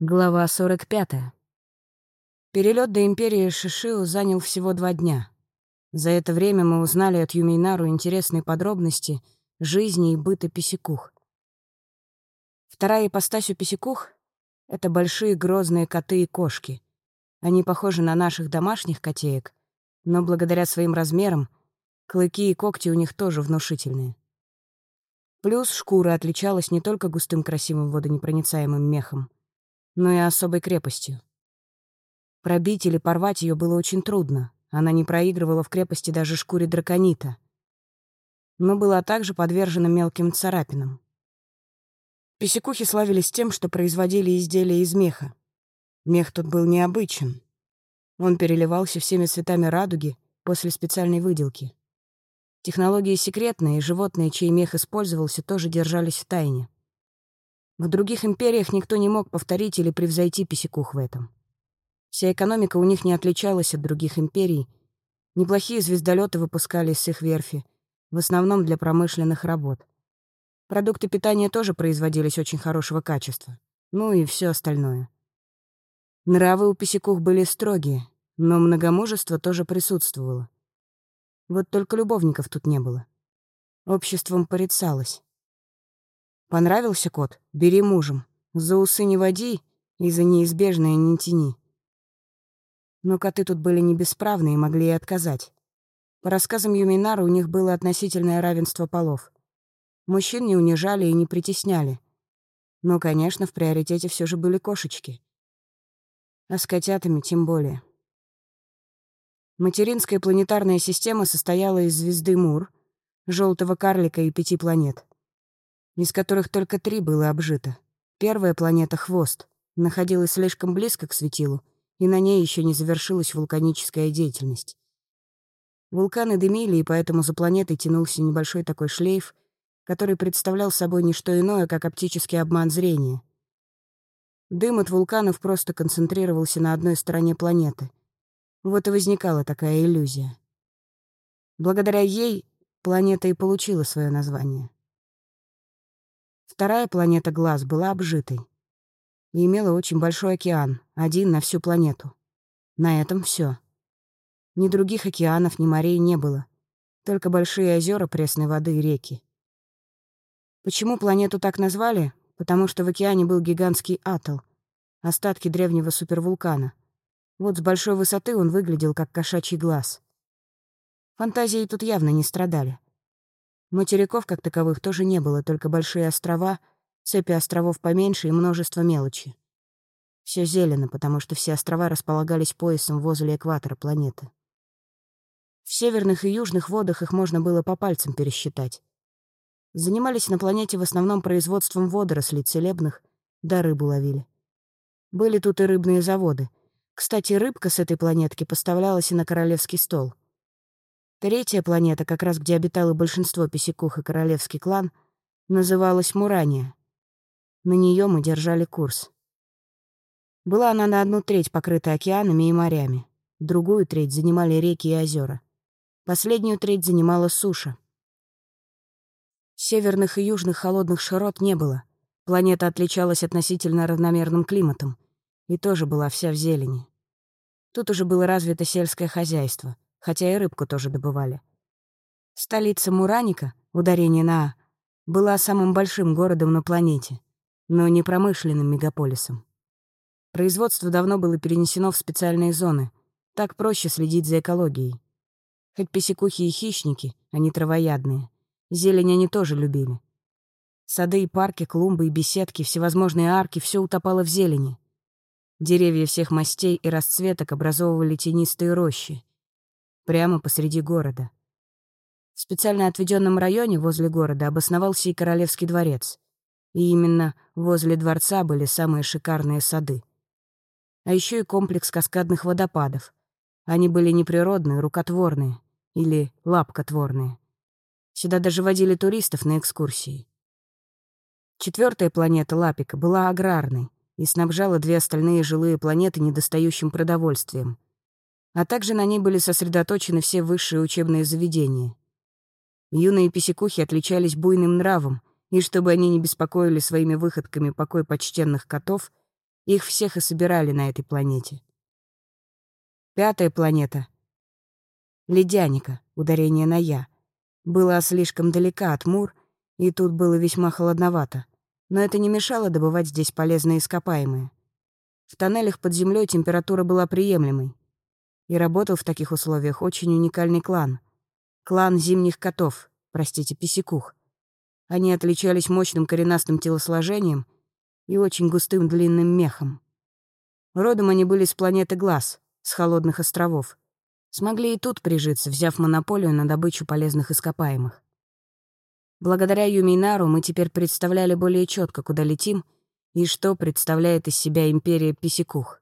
Глава 45. Перелет до Империи Шишиу занял всего два дня. За это время мы узнали от Юмейнару интересные подробности жизни и быта писекух. Вторая ипостась у писекух — это большие грозные коты и кошки. Они похожи на наших домашних котеек, но благодаря своим размерам клыки и когти у них тоже внушительные. Плюс шкура отличалась не только густым красивым водонепроницаемым мехом — но и особой крепостью. Пробить или порвать ее было очень трудно. Она не проигрывала в крепости даже шкуре драконита. Но была также подвержена мелким царапинам. Писекухи славились тем, что производили изделия из меха. Мех тут был необычен. Он переливался всеми цветами радуги после специальной выделки. Технологии секретные, животные, чей мех использовался, тоже держались в тайне. В других империях никто не мог повторить или превзойти Писекух в этом. Вся экономика у них не отличалась от других империй. Неплохие звездолеты выпускались с их верфи, в основном для промышленных работ. Продукты питания тоже производились очень хорошего качества. Ну и все остальное. Нравы у Писекух были строгие, но многомужество тоже присутствовало. Вот только любовников тут не было. Обществом порицалось. Понравился кот? Бери мужем. За усы не води и за неизбежное не тяни. Но коты тут были не бесправны и могли и отказать. По рассказам Юминара, у них было относительное равенство полов. Мужчин не унижали и не притесняли. Но, конечно, в приоритете все же были кошечки. А с котятами тем более. Материнская планетарная система состояла из звезды Мур, желтого карлика и пяти планет из которых только три было обжито. Первая планета — Хвост, находилась слишком близко к светилу, и на ней еще не завершилась вулканическая деятельность. Вулканы дымили, и поэтому за планетой тянулся небольшой такой шлейф, который представлял собой не что иное, как оптический обман зрения. Дым от вулканов просто концентрировался на одной стороне планеты. Вот и возникала такая иллюзия. Благодаря ей планета и получила свое название. Вторая планета Глаз была обжитой и имела очень большой океан, один на всю планету. На этом все. Ни других океанов, ни морей не было, только большие озера пресной воды и реки. Почему планету так назвали? Потому что в океане был гигантский атол, остатки древнего супервулкана. Вот с большой высоты он выглядел как кошачий глаз. Фантазии тут явно не страдали. Материков как таковых тоже не было, только большие острова, цепи островов поменьше и множество мелочи. Все зелено, потому что все острова располагались поясом возле экватора планеты. В северных и южных водах их можно было по пальцам пересчитать. Занимались на планете в основном производством водорослей целебных, да рыбу ловили. Были тут и рыбные заводы. Кстати, рыбка с этой планетки поставлялась и на королевский стол — Третья планета, как раз где обитало большинство писекух и королевский клан, называлась Мурания. На нее мы держали курс. Была она на одну треть покрыта океанами и морями, другую треть занимали реки и озера. Последнюю треть занимала суша. Северных и южных холодных широт не было. Планета отличалась относительно равномерным климатом и тоже была вся в зелени. Тут уже было развито сельское хозяйство — хотя и рыбку тоже добывали. Столица Мураника, ударение на «а», была самым большим городом на планете, но не промышленным мегаполисом. Производство давно было перенесено в специальные зоны, так проще следить за экологией. Хоть песекухи и хищники, они травоядные, зелень они тоже любили. Сады и парки, клумбы и беседки, всевозможные арки — все утопало в зелени. Деревья всех мастей и расцветок образовывали тенистые рощи прямо посреди города. В специально отведенном районе возле города обосновался и Королевский дворец. И именно возле дворца были самые шикарные сады. А еще и комплекс каскадных водопадов. Они были не природные, рукотворные или лапкотворные. Сюда даже водили туристов на экскурсии. Четвертая планета Лапика была аграрной и снабжала две остальные жилые планеты недостающим продовольствием — а также на ней были сосредоточены все высшие учебные заведения. Юные писекухи отличались буйным нравом, и чтобы они не беспокоили своими выходками покой почтенных котов, Их всех и собирали на этой планете. Пятая планета — Ледяника, ударение на «я», была слишком далека от Мур, и тут было весьма холодновато, но это не мешало добывать здесь полезные ископаемые. В тоннелях под землей температура была приемлемой, и работал в таких условиях очень уникальный клан. Клан зимних котов, простите, писекух. Они отличались мощным коренастым телосложением и очень густым длинным мехом. Родом они были с планеты Глаз, с холодных островов. Смогли и тут прижиться, взяв монополию на добычу полезных ископаемых. Благодаря Юминару мы теперь представляли более четко, куда летим и что представляет из себя империя Писекух.